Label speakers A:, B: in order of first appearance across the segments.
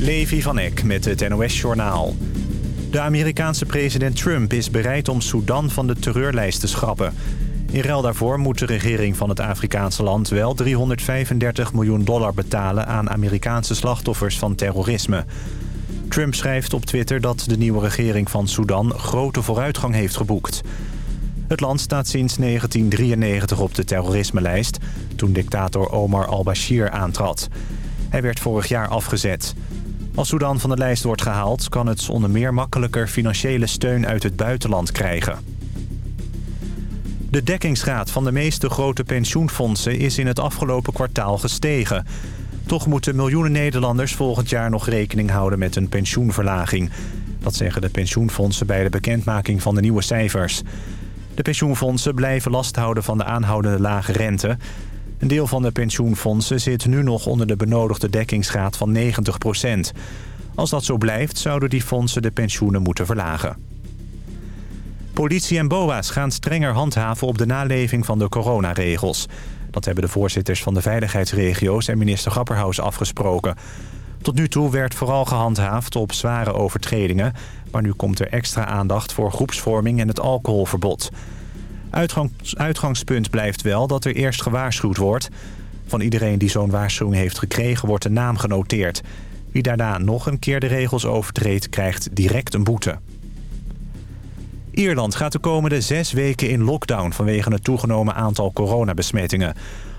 A: Levi van Eck met het NOS-journaal. De Amerikaanse president Trump is bereid om Sudan van de terreurlijst te schrappen. In ruil daarvoor moet de regering van het Afrikaanse land wel 335 miljoen dollar betalen aan Amerikaanse slachtoffers van terrorisme. Trump schrijft op Twitter dat de nieuwe regering van Sudan grote vooruitgang heeft geboekt. Het land staat sinds 1993 op de terrorisme-lijst... toen dictator Omar al-Bashir aantrad. Hij werd vorig jaar afgezet. Als Sudan van de lijst wordt gehaald... kan het onder meer makkelijker financiële steun uit het buitenland krijgen. De dekkingsgraad van de meeste grote pensioenfondsen is in het afgelopen kwartaal gestegen. Toch moeten miljoenen Nederlanders volgend jaar nog rekening houden met een pensioenverlaging. Dat zeggen de pensioenfondsen bij de bekendmaking van de nieuwe cijfers. De pensioenfondsen blijven last houden van de aanhoudende lage rente. Een deel van de pensioenfondsen zit nu nog onder de benodigde dekkingsgraad van 90% Als dat zo blijft, zouden die fondsen de pensioenen moeten verlagen. Politie en BOA's gaan strenger handhaven op de naleving van de coronaregels. Dat hebben de voorzitters van de veiligheidsregio's en minister Grapperhaus afgesproken. Tot nu toe werd vooral gehandhaafd op zware overtredingen... maar nu komt er extra aandacht voor groepsvorming en het alcoholverbod. Uitgangspunt blijft wel dat er eerst gewaarschuwd wordt. Van iedereen die zo'n waarschuwing heeft gekregen wordt de naam genoteerd. Wie daarna nog een keer de regels overtreedt krijgt direct een boete. Ierland gaat de komende zes weken in lockdown vanwege het toegenomen aantal coronabesmettingen.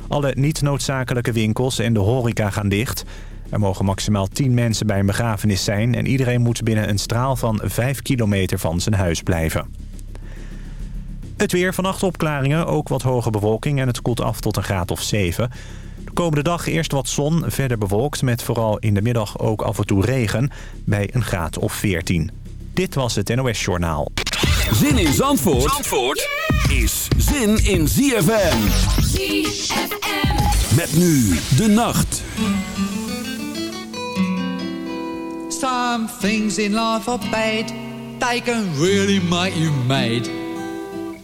A: Alle niet noodzakelijke winkels en de horeca gaan dicht. Er mogen maximaal 10 mensen bij een begrafenis zijn... en iedereen moet binnen een straal van 5 kilometer van zijn huis blijven. Het weer, vannacht opklaringen, ook wat hoge bewolking... en het koelt af tot een graad of 7. De komende dag eerst wat zon, verder bewolkt... met vooral in de middag ook af en toe regen bij een graad of 14. Dit was het NOS Journaal.
B: Zin in Zandvoort, Zandvoort is zin in ZFM. ZFM. Met nu de nacht.
C: Some things in life are bad. They can really make you mad.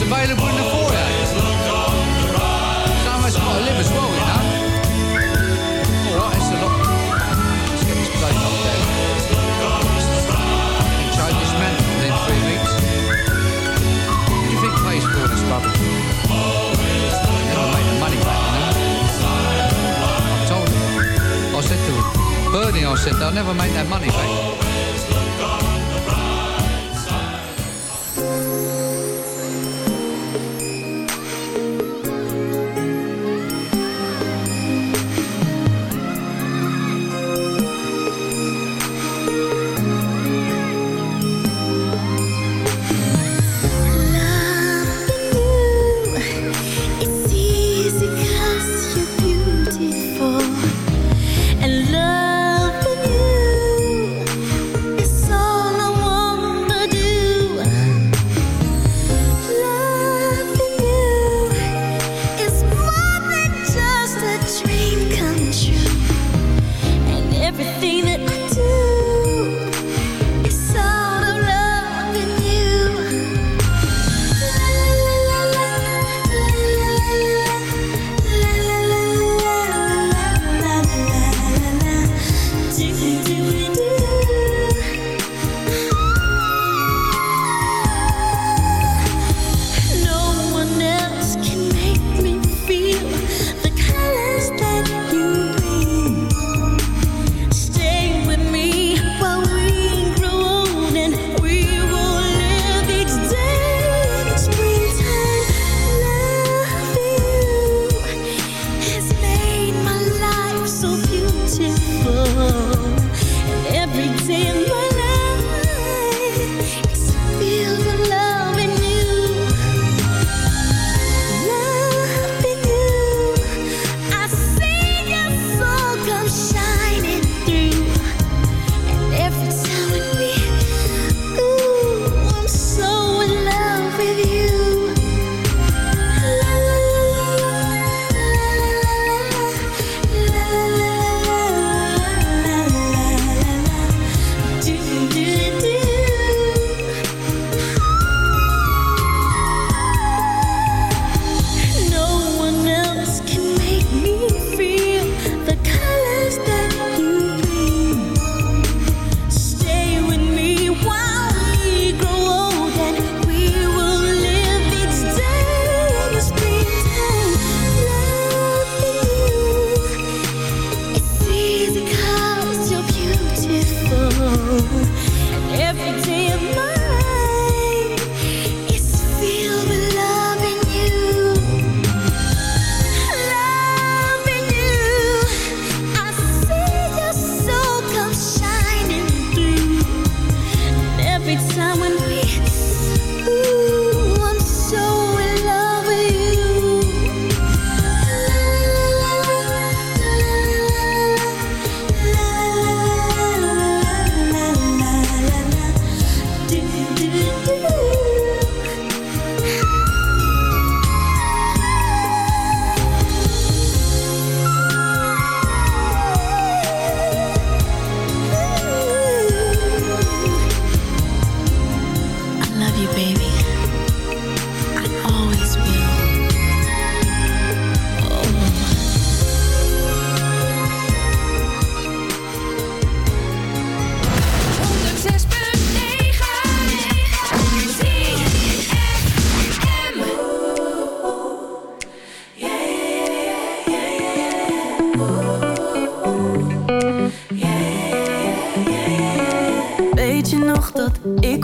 D: It's available in the foyer. Somewhere's got to live as well, you know. Alright, it's a lot. Let's get this place up there. Change this man within three weeks. What do you think pays for all this rubbish? Never make the money back, you know. I told him. I said to him, Bernie, I said, they'll never make that money back.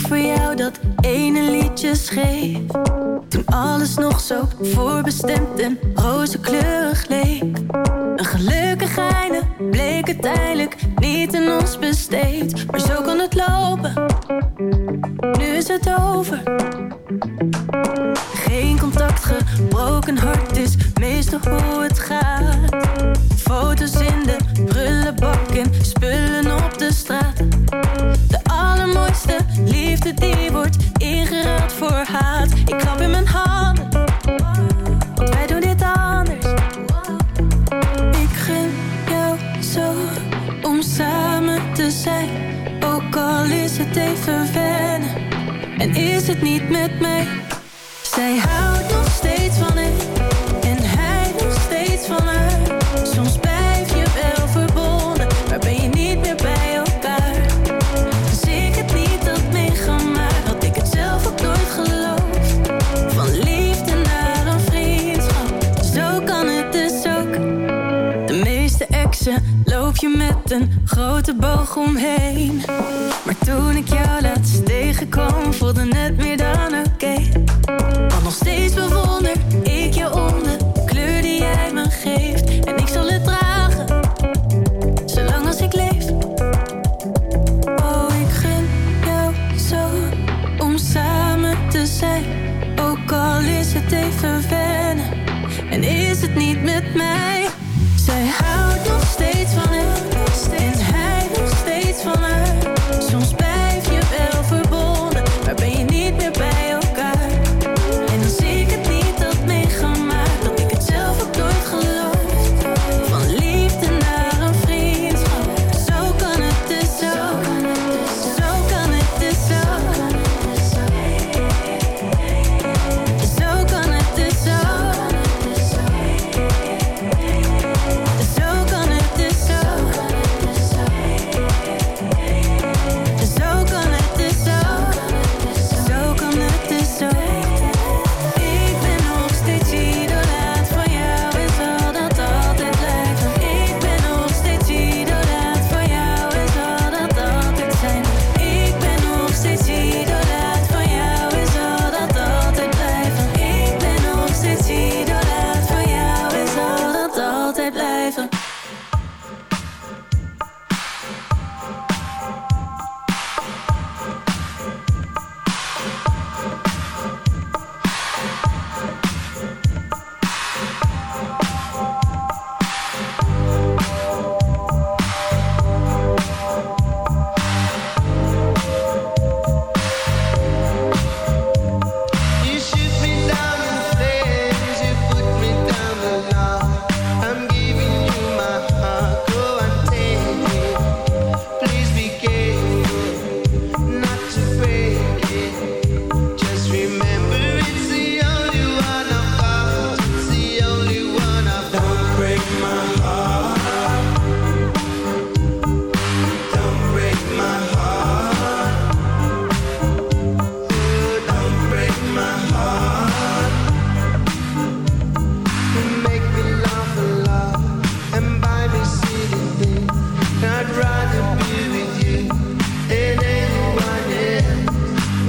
E: voor jou dat ene liedje schreef. Toen alles nog zo voorbestemd en rozenkleurig leek. Een gelukkig einde bleek uiteindelijk niet in ons besteed. Maar zo kan het lopen, nu is het over. Geen contact, gebroken hart is meestal hoe het gaat. Foto's in de prullenbak en spullen mij. Zij Maar toen ik jou
F: laatst tegenkwam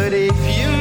F: But if you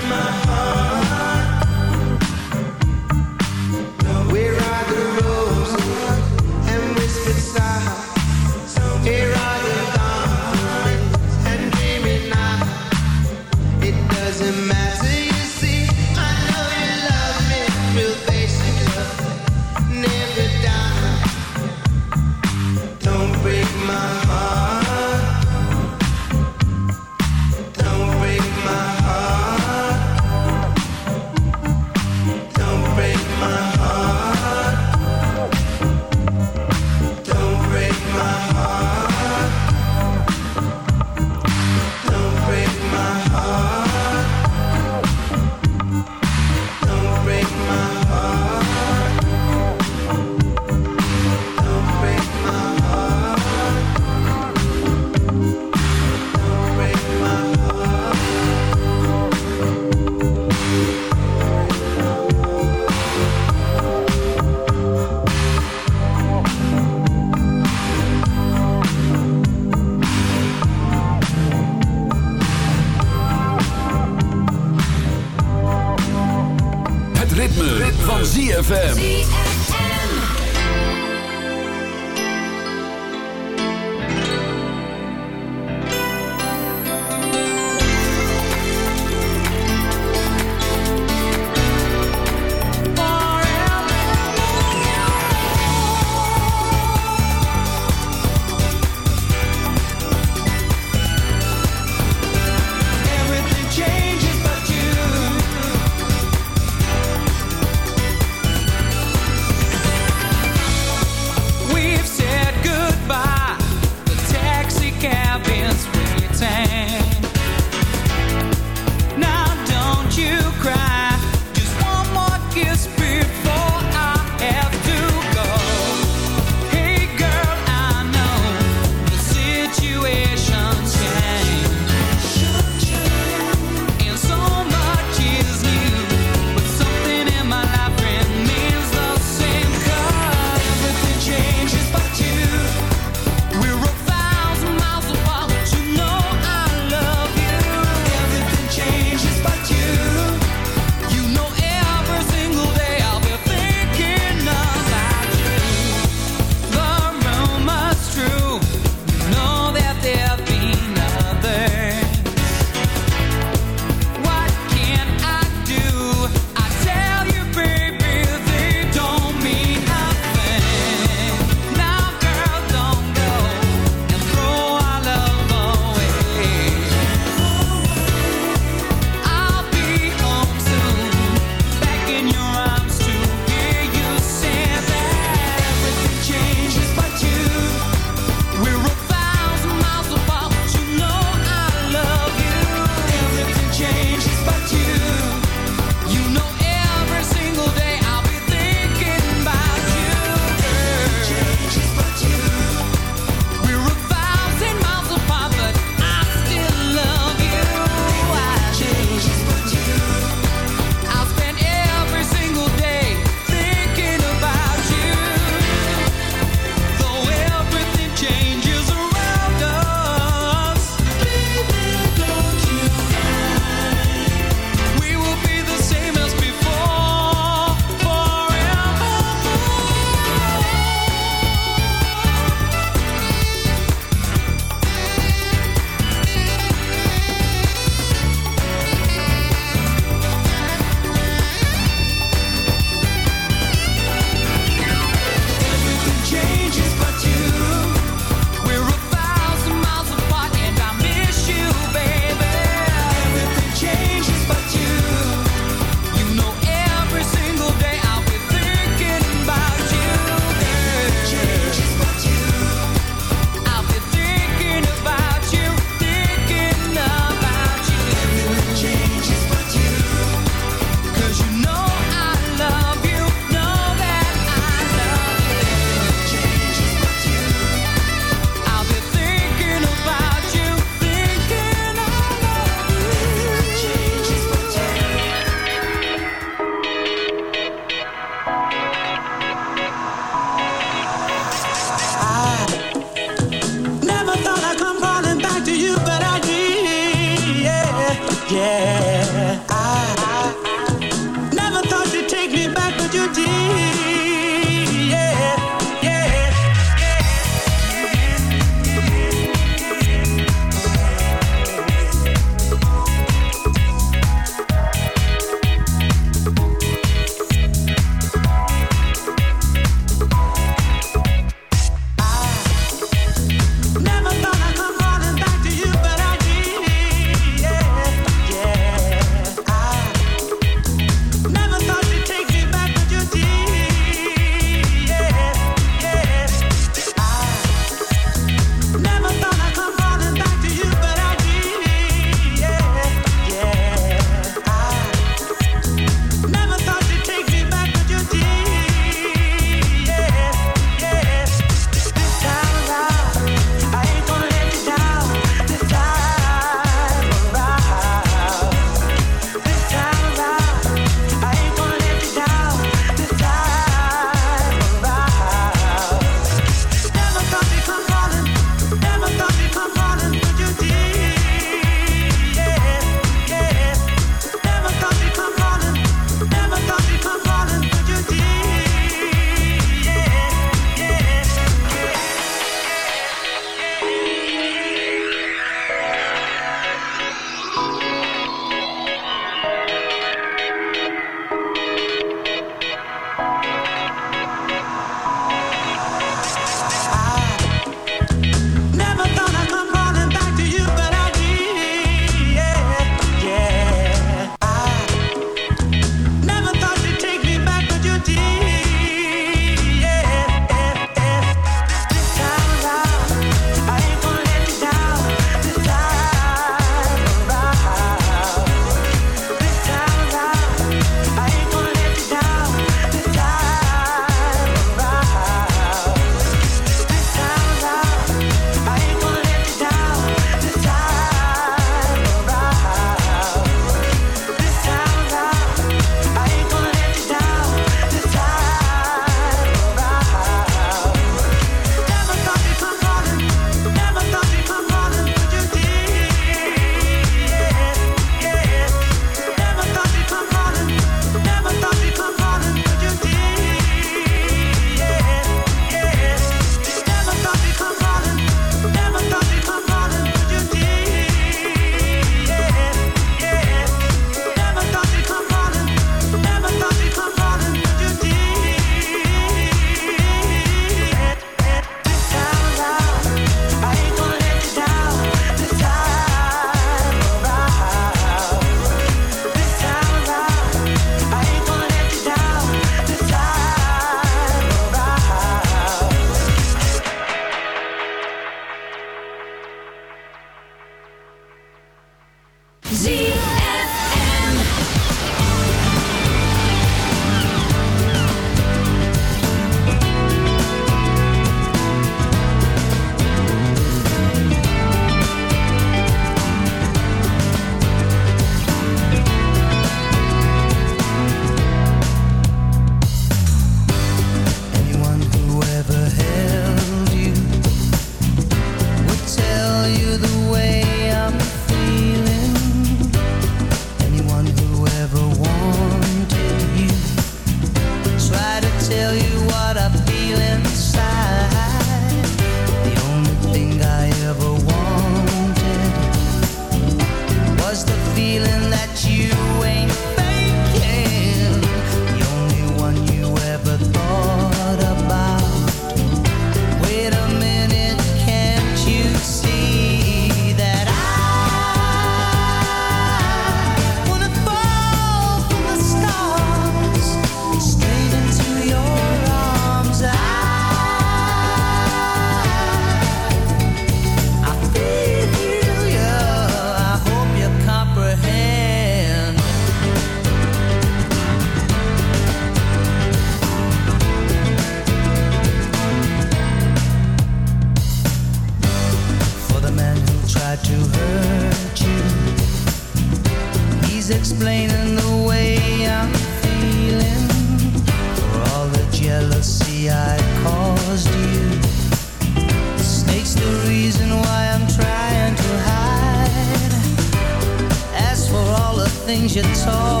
G: things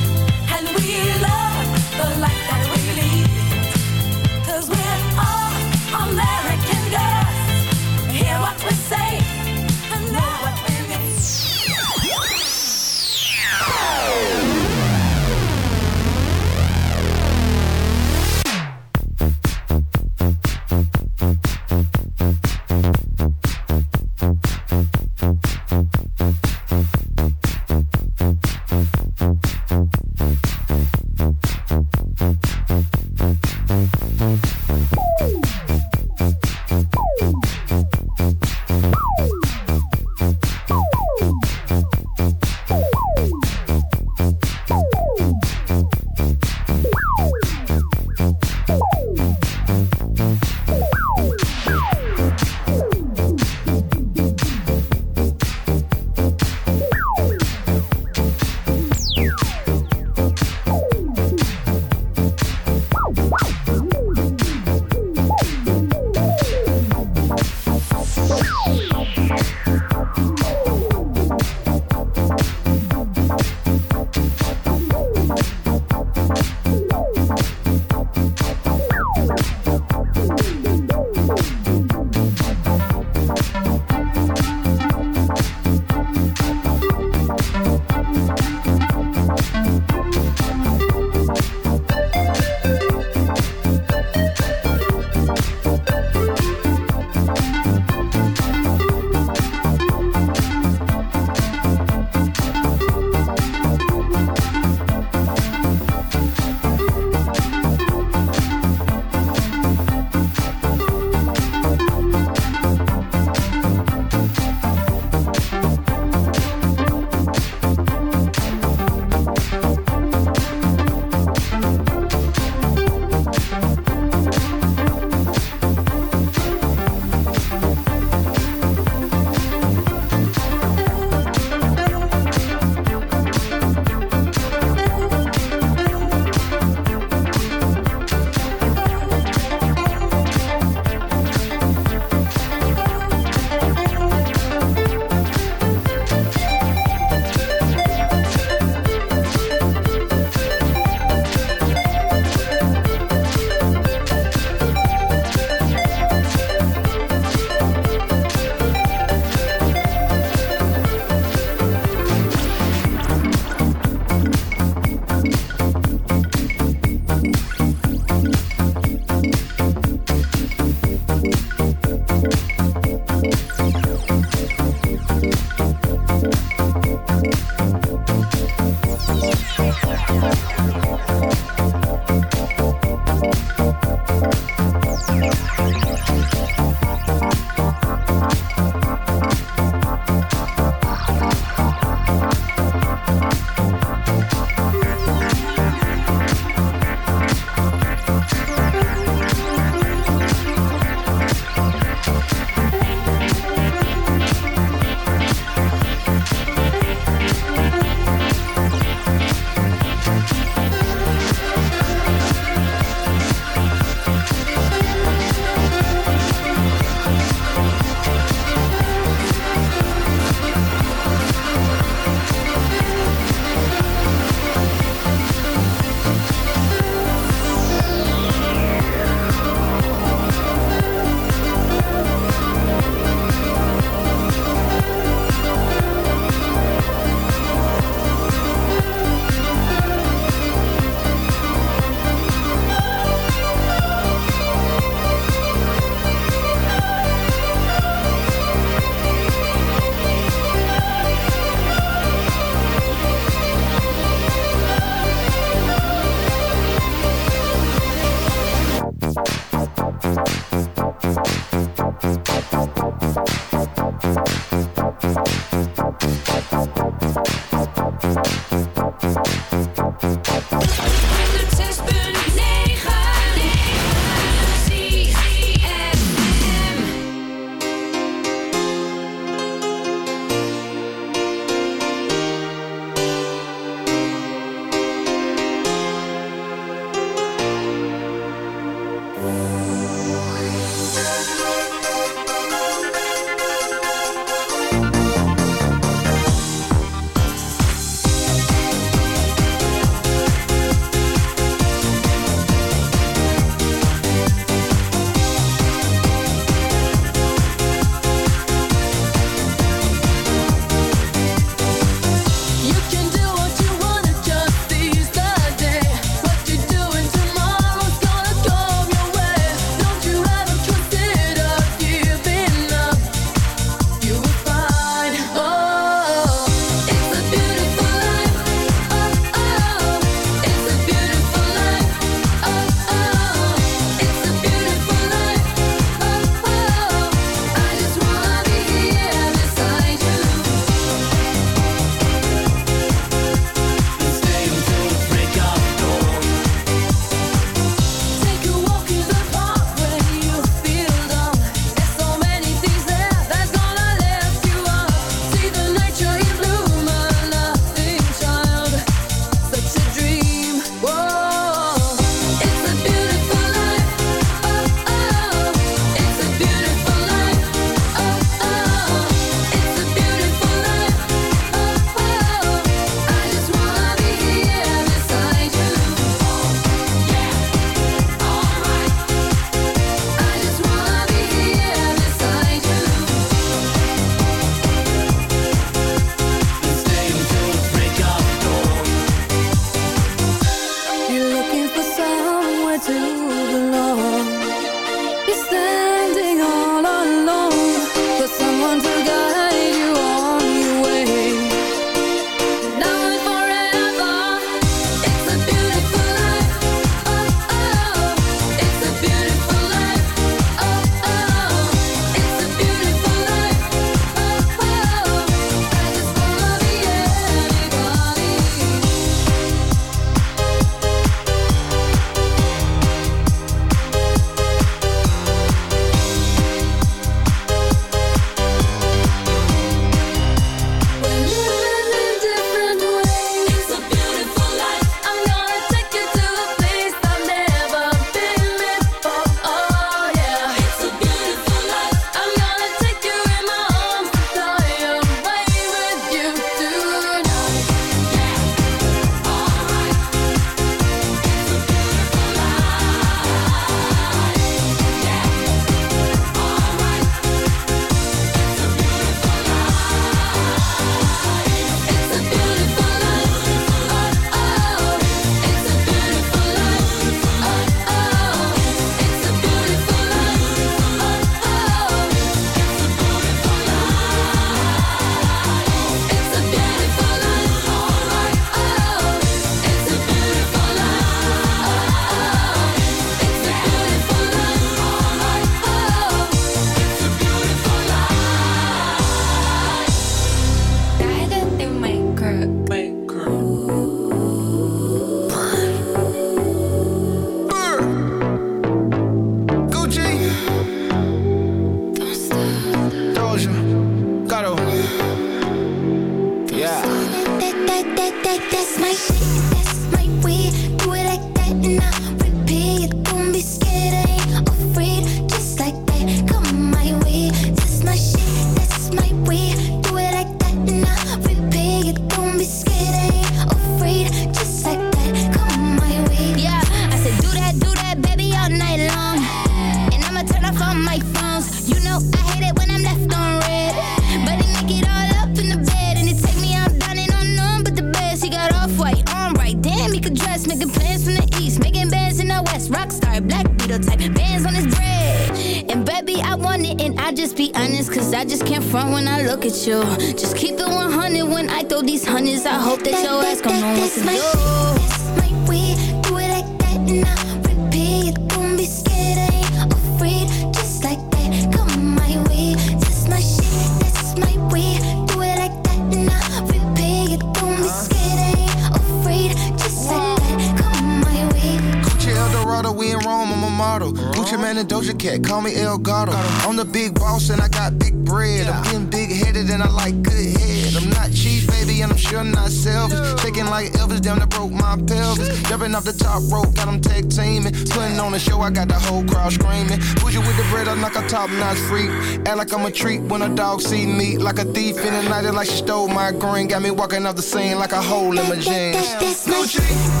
H: like
I: I'm
J: a treat when a dog see me. Like a thief in the night, like she stole my green. Got me walking off the scene like a hole in my jeans.
K: Gucci.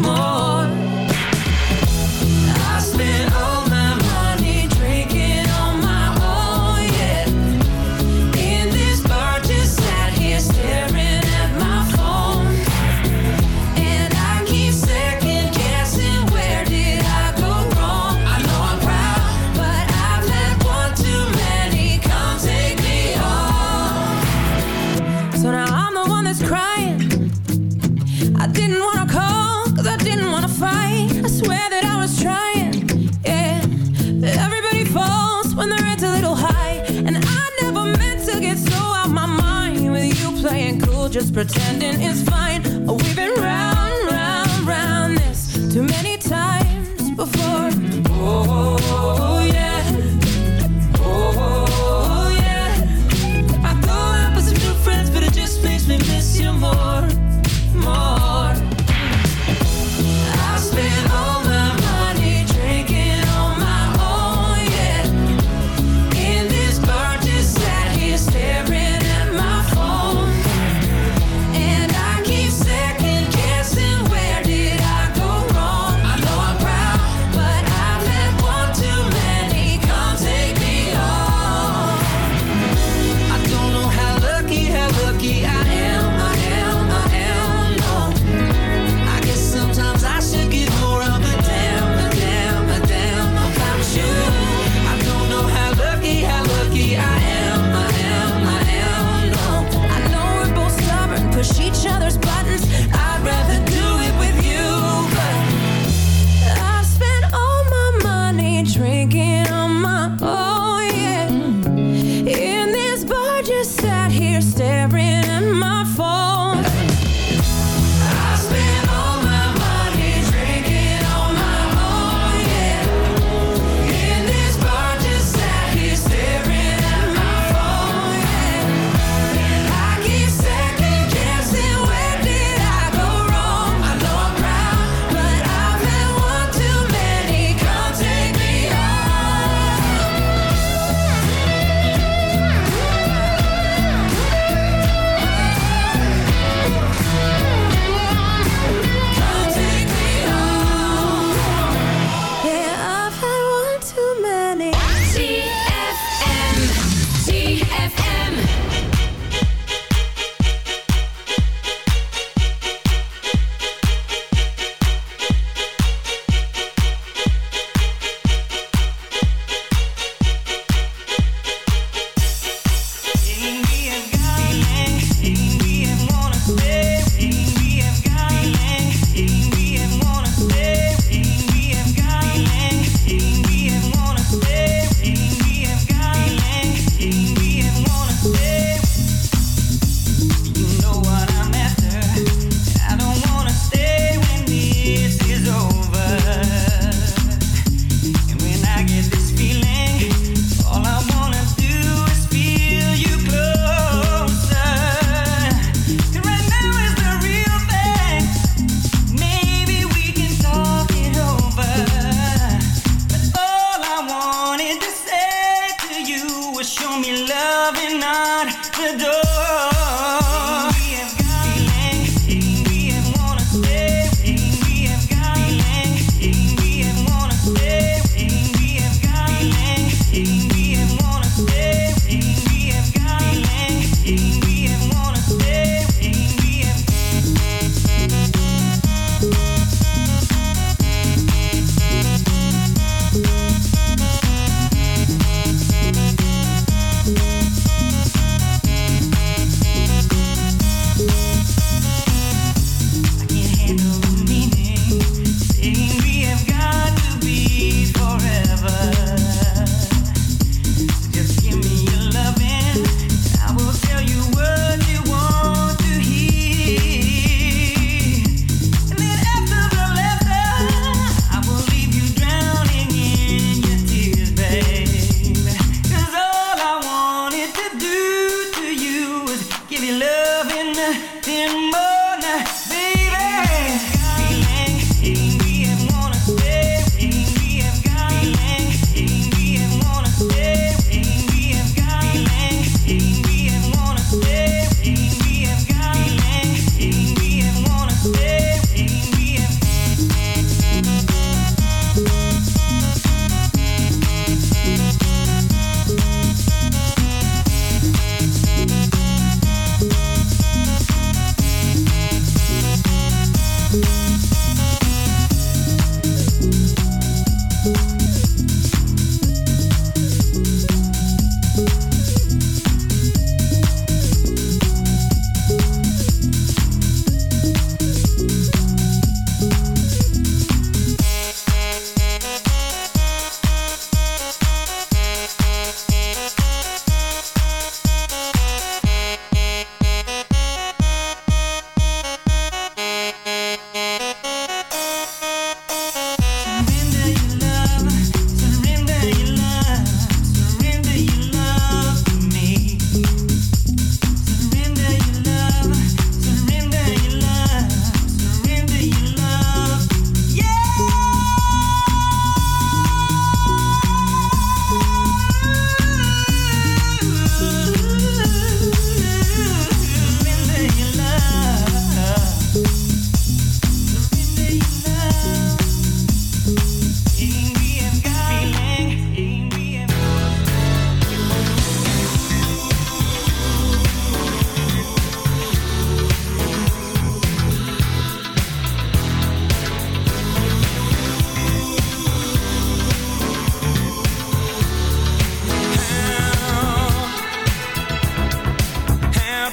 L: more. Just
E: pretending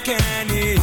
L: can it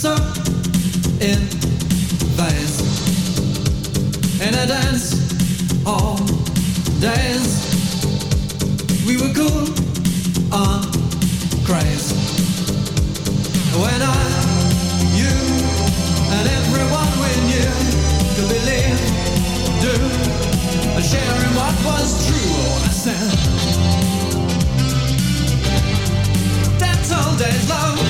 M: so in
C: phase in a dance hall days. We were cool on craze. When I, you, and everyone we knew could believe, do, and sharing what was true. Oh, I said, that's all days long.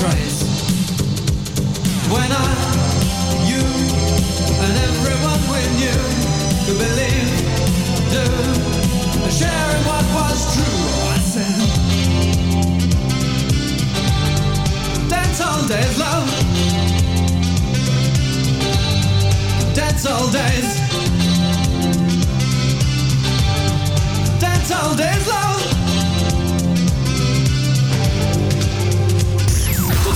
C: craze. When I, you, and everyone we knew could believe, do, sharing what was true. I said, dance hall days, love. Dance hall days. Dance hall days, love.